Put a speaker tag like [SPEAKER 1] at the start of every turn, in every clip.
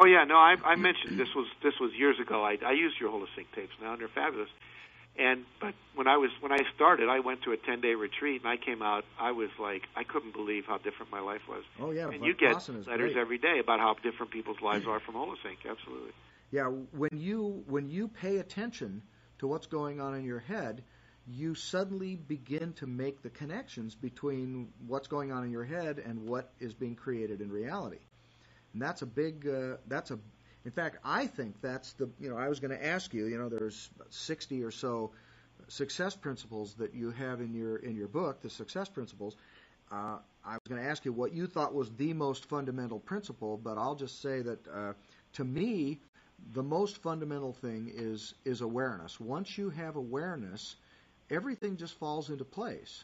[SPEAKER 1] Oh yeah, no, I, I mentioned this was this was years ago. I, I used your Holosync tapes now, and they're fabulous. And but when I was when I started, I went to a ten day retreat, and I came out. I was like, I couldn't believe how different my life was.
[SPEAKER 2] Oh yeah,
[SPEAKER 1] and you get letters
[SPEAKER 2] great.
[SPEAKER 1] every day about how different people's lives are from Holosync. Absolutely.
[SPEAKER 2] Yeah, when you when you pay attention to what's going on in your head, you suddenly begin to make the connections between what's going on in your head and what is being created in reality. And that's a big uh, that's a in fact, I think that's the you know I was going to ask you. You know, there's 60 or so success principles that you have in your in your book, the success principles. Uh, I was going to ask you what you thought was the most fundamental principle, but I'll just say that uh, to me, the most fundamental thing is is awareness. Once you have awareness, everything just falls into place.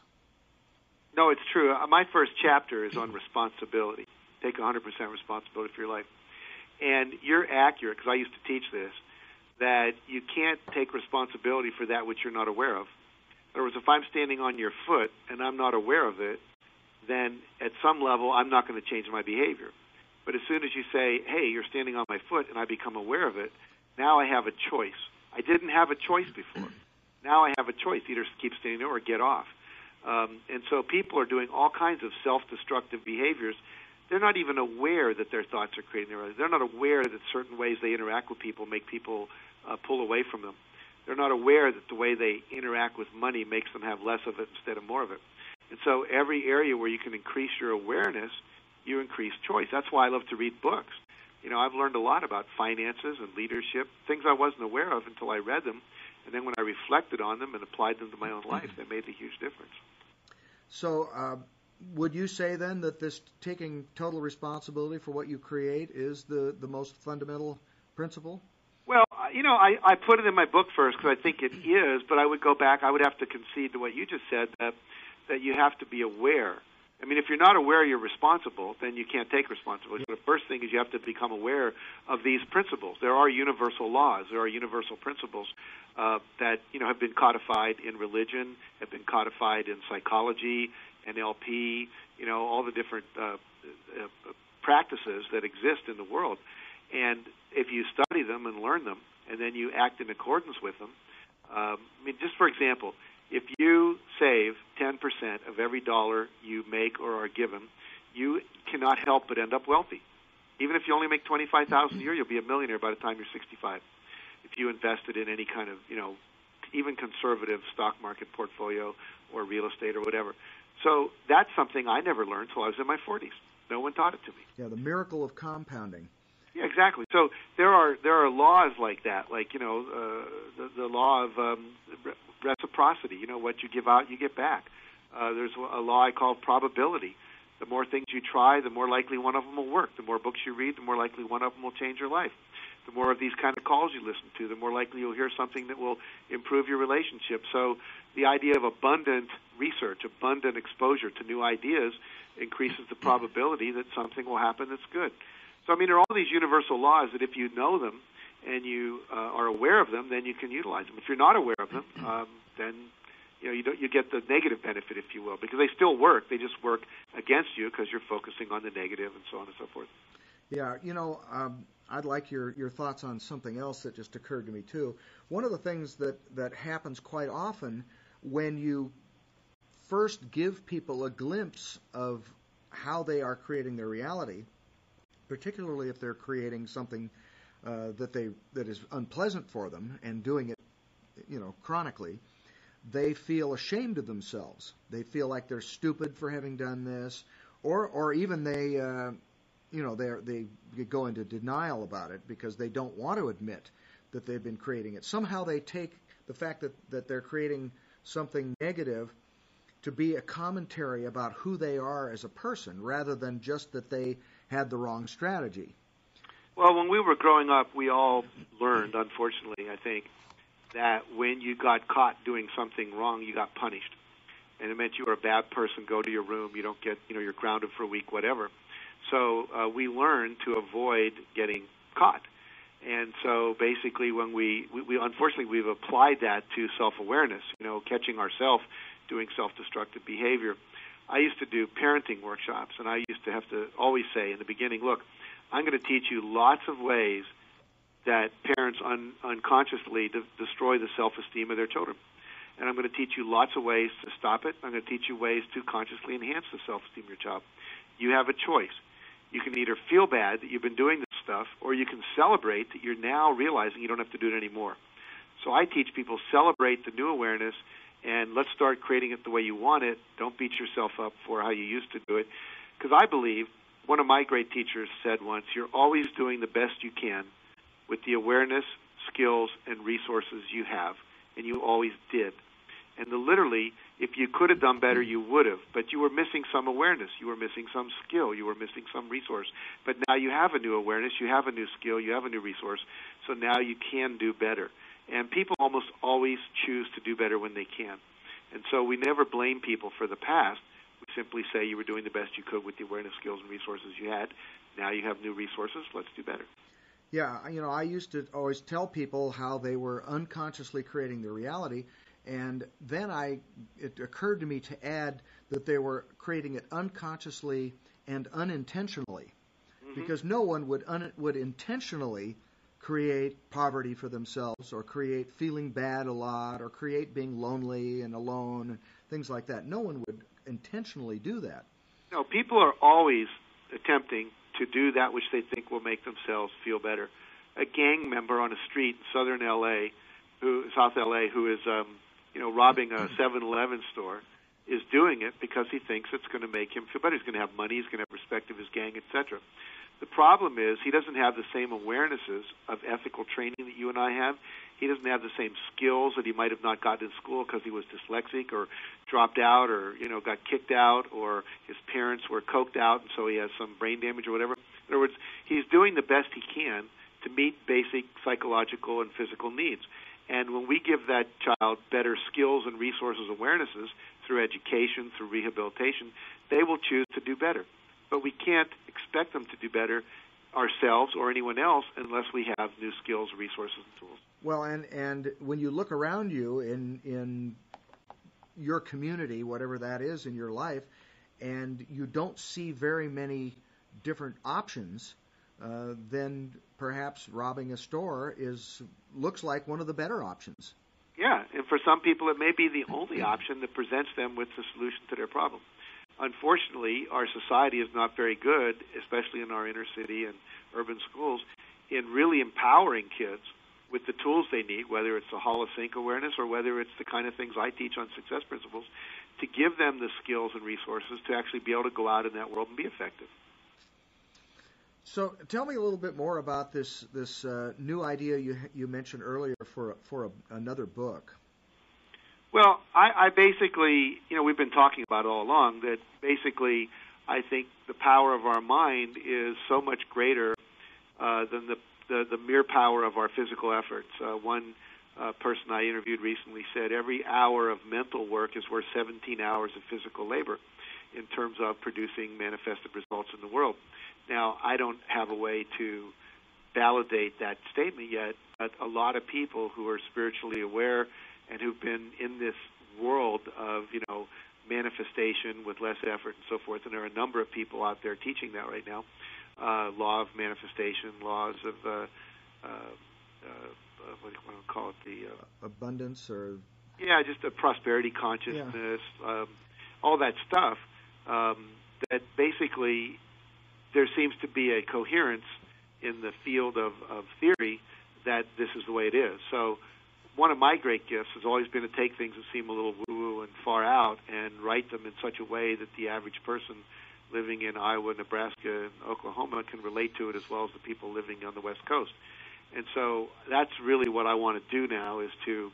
[SPEAKER 1] No, it's true. My first chapter is on responsibility. Take 100% responsibility for your life. And you're accurate, because I used to teach this, that you can't take responsibility for that which you're not aware of. In other words, if I'm standing on your foot and I'm not aware of it, then at some level I'm not going to change my behavior. But as soon as you say, hey, you're standing on my foot, and I become aware of it, now I have a choice. I didn't have a choice before. Now I have a choice either keep standing there or get off. Um, and so people are doing all kinds of self destructive behaviors. They're not even aware that their thoughts are creating their lives. They're not aware that certain ways they interact with people make people uh, pull away from them. They're not aware that the way they interact with money makes them have less of it instead of more of it. And so every area where you can increase your awareness, you increase choice. That's why I love to read books. You know, I've learned a lot about finances and leadership, things I wasn't aware of until I read them. And then when I reflected on them and applied them to my own life, they made a huge difference.
[SPEAKER 2] So, uh, would you say then that this taking total responsibility for what you create is the, the most fundamental principle?
[SPEAKER 1] Well, you know, I, I put it in my book first because I think it is, but I would go back. I would have to concede to what you just said that that you have to be aware. I mean, if you're not aware you're responsible, then you can't take responsibility. The first thing is you have to become aware of these principles. There are universal laws. There are universal principles uh, that you know have been codified in religion, have been codified in psychology, NLP. You know, all the different uh, uh, practices that exist in the world. And if you study them and learn them, and then you act in accordance with them, um, I mean, just for example, if you save 10% of every dollar you make or are given, you cannot help but end up wealthy. Even if you only make 25,000 a year, you'll be a millionaire by the time you're 65. If you invested in any kind of, you know, even conservative stock market portfolio or real estate or whatever. So that's something I never learned until I was in my 40s. No one taught it to me.
[SPEAKER 2] Yeah, the miracle of compounding.
[SPEAKER 1] Yeah, exactly. So there are there are laws like that, like you know uh, the the law of um, re- reciprocity. You know what you give out, you get back. Uh, there's a law I call probability. The more things you try, the more likely one of them will work. The more books you read, the more likely one of them will change your life. The more of these kind of calls you listen to, the more likely you'll hear something that will improve your relationship. So the idea of abundant research, abundant exposure to new ideas increases the probability that something will happen that's good. So I mean, there are all these universal laws that if you know them and you uh, are aware of them, then you can utilize them. If you're not aware of them, um, then you know you don't you get the negative benefit, if you will, because they still work. They just work against you because you're focusing on the negative and so on and so forth.
[SPEAKER 2] Yeah, you know, um, I'd like your, your thoughts on something else that just occurred to me too. One of the things that, that happens quite often when you first give people a glimpse of how they are creating their reality, particularly if they're creating something uh, that they that is unpleasant for them and doing it, you know, chronically, they feel ashamed of themselves. They feel like they're stupid for having done this, or or even they. Uh, you know they they go into denial about it because they don't want to admit that they've been creating it. Somehow they take the fact that that they're creating something negative to be a commentary about who they are as a person rather than just that they had the wrong strategy.
[SPEAKER 1] Well, when we were growing up, we all learned, unfortunately, I think, that when you got caught doing something wrong, you got punished, and it meant you were a bad person. Go to your room. You don't get, you know, you're grounded for a week, whatever. So uh, we learned to avoid getting caught. And so basically, when we, we, we unfortunately we've applied that to self-awareness, you know, catching ourselves doing self-destructive behavior. I used to do parenting workshops, and I used to have to always say in the beginning, look, I'm going to teach you lots of ways that parents un- unconsciously de- destroy the self-esteem of their children. And I'm going to teach you lots of ways to stop it. I'm going to teach you ways to consciously enhance the self-esteem of your child. You have a choice. You can either feel bad that you've been doing this stuff, or you can celebrate that you're now realizing you don't have to do it anymore. So I teach people celebrate the new awareness and let's start creating it the way you want it. Don't beat yourself up for how you used to do it. Because I believe one of my great teachers said once, you're always doing the best you can with the awareness, skills, and resources you have, and you always did. And the, literally, if you could have done better, you would have. But you were missing some awareness. You were missing some skill. You were missing some resource. But now you have a new awareness. You have a new skill. You have a new resource. So now you can do better. And people almost always choose to do better when they can. And so we never blame people for the past. We simply say you were doing the best you could with the awareness, skills, and resources you had. Now you have new resources. Let's do better.
[SPEAKER 2] Yeah, you know, I used to always tell people how they were unconsciously creating their reality, and then I it occurred to me to add that they were creating it unconsciously and unintentionally, mm-hmm. because no one would un, would intentionally create poverty for themselves or create feeling bad a lot or create being lonely and alone and things like that. No one would intentionally do that.
[SPEAKER 1] No, people are always attempting to do that which they think will make themselves feel better. A gang member on a street in southern LA, who South LA, who is um, you know robbing a 7-Eleven store, is doing it because he thinks it's going to make him feel better. He's going to have money. He's going to have respect of his gang, etc. The problem is he doesn't have the same awarenesses of ethical training that you and I have. He doesn't have the same skills that he might have not gotten in school because he was dyslexic or dropped out or you know got kicked out or his parents were coked out and so he has some brain damage or whatever. In other words, he's doing the best he can to meet basic psychological and physical needs. And when we give that child better skills and resources, awarenesses through education, through rehabilitation, they will choose to do better but we can't expect them to do better ourselves or anyone else unless we have new skills, resources, and tools.
[SPEAKER 2] Well, and and when you look around you in in your community, whatever that is in your life, and you don't see very many different options, uh, then perhaps robbing a store is looks like one of the better options.
[SPEAKER 1] Yeah, and for some people, it may be the only option that presents them with the solution to their problem unfortunately, our society is not very good, especially in our inner city and urban schools, in really empowering kids with the tools they need, whether it's the Holosync awareness or whether it's the kind of things I teach on success principles, to give them the skills and resources to actually be able to go out in that world and be effective.
[SPEAKER 2] So, tell me a little bit more about this this uh, new idea you you mentioned earlier for for a, another book.
[SPEAKER 1] Well, I, I basically, you know, we've been talking about all along that basically I think the power of our mind is so much greater uh, than the, the, the mere power of our physical efforts. Uh, one uh, person I interviewed recently said every hour of mental work is worth 17 hours of physical labor in terms of producing manifested results in the world. Now, I don't have a way to validate that statement yet, but a lot of people who are spiritually aware and who've been in this world of you know manifestation with less effort and so forth. And there are a number of people out there teaching that right now. Uh, law of manifestation, laws of uh, uh, uh, what do you want to call it? The uh,
[SPEAKER 2] abundance or
[SPEAKER 1] yeah, just a prosperity consciousness, yeah. um, all that stuff. Um, that basically there seems to be a coherence in the field of, of theory that this is the way it is. So one of my great gifts has always been to take things that seem a little woo-woo and far out and write them in such a way that the average person living in Iowa, Nebraska, and Oklahoma can relate to it as well as the people living on the West Coast. And so that's really what I want to do now is to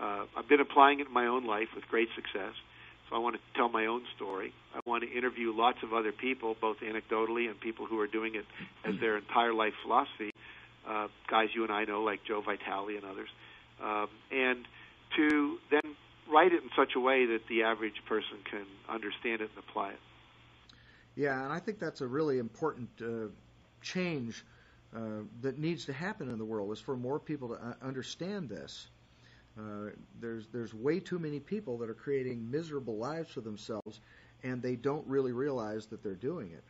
[SPEAKER 1] uh, I've been applying it in my own life with great success. So I want to tell my own story. I want to interview lots of other people, both anecdotally and people who are doing it as their entire life philosophy. Uh, guys you and I know, like Joe Vitale and others um, and to then write it in such a way that the average person can understand it and apply it.
[SPEAKER 2] Yeah, and I think that's a really important uh, change uh, that needs to happen in the world is for more people to uh, understand this. Uh, there's there's way too many people that are creating miserable lives for themselves, and they don't really realize that they're doing it.